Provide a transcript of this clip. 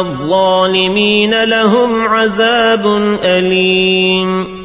الظالمين لهم عذاب أليم.